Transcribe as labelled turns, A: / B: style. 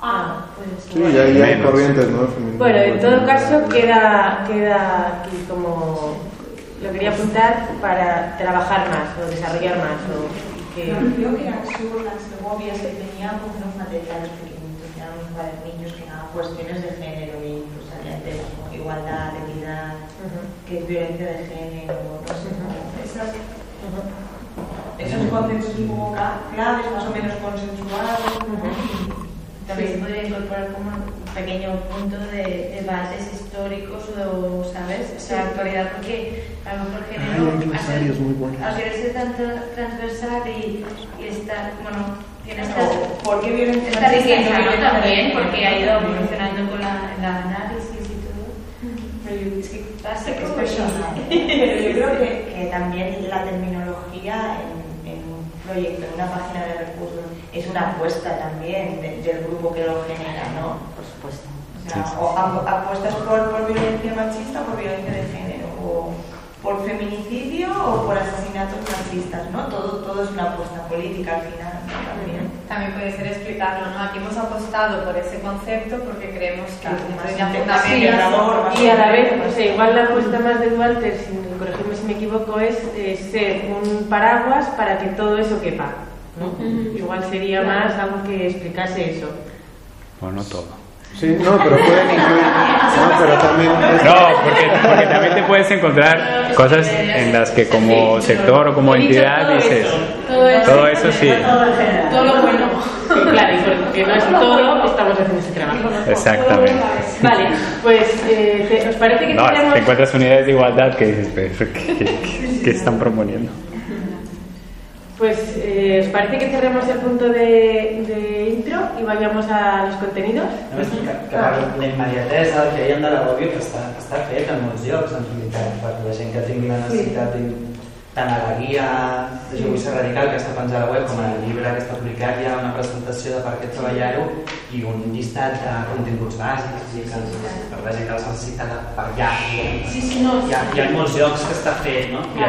A: Ah, pues
B: Sí, ya, ya hay corrientes, ¿no?
A: Bueno, en todo caso queda, queda aquí como lo quería apuntar para trabajar más o desarrollar más o que
C: Creo que las Segovias, que tenían como unos materiales pequeñitos, eran unos cuadernillos que eran cuestiones de género y pues salían temas como igualdad, equidad, que es violencia de género, no sé, como esas, esos conceptos como claves, más o menos consensuados,
D: También se podría incorporar como un pequeño punto de debates históricos o, ¿sabes? Esa actualidad, porque a lo mejor
B: Ay,
D: género,
B: hay glosarios muy buenos.
D: al querer ser tan tra- transversal y, y estar, bueno, tiene estas,
C: O, ¿Por qué violencia
D: esta riqueza, También, porque ha ido evolucionando con la, análisis y todo. Pero es que pasa
C: Es
D: como
C: personal. Pero yo creo que, que también la terminología en, proyecto, en una página de recursos, es una apuesta también de- del grupo que lo genera, ¿no?
E: Por supuesto.
C: O sea, o apuestas por, por violencia machista o por violencia de género, o por feminicidio o por asesinatos machistas, ¿no? Todo, todo es una apuesta política al final, ¿no? También.
F: También puede ser explicarlo, ¿no? Aquí hemos apostado por ese concepto porque creemos que es
A: y a la vez, o sea, igual la apuesta más de Walter, si corregirme si me equivoco, es eh, ser un paraguas para que todo eso quepa. ¿no? Igual sería más algo que explicase eso.
G: Bueno, no todo.
B: Sí, no, pero pueden incluir. No, pero también.
G: No, porque, porque también te puedes encontrar cosas en las que como sector o como entidad dices,
A: todo eso.
G: todo eso sí,
A: Todo lo bueno. Sí, claro, y porque no es todo, estamos haciendo ese trabajo.
G: exactamente.
A: Vale, pues, eh, te- ¿os parece que
G: No,
A: tenemos...
G: te encuentras unidades de igualdad que dices, pero ¿qué, qué- qué están proponiendo?
A: Pues, eh, ¿os parece que cerremos el punto de, de intro y vayamos a los contenidos?
H: Només que, que per la immediatesa, el que dèiem de l'Agobi, que està, està fet en molts llocs, en realitat, per la gent que tingui la necessitat sí. tant a la guia de ser radical, que està penjada a la web, com el llibre que està publicat, hi ha una presentació de per què treballar-ho i un llistat de continguts bàsics, sigui que per la gent que els necessita per allà.
A: Sí, sí, no.
H: Hi ha, hi ha molts llocs que està fet, no? I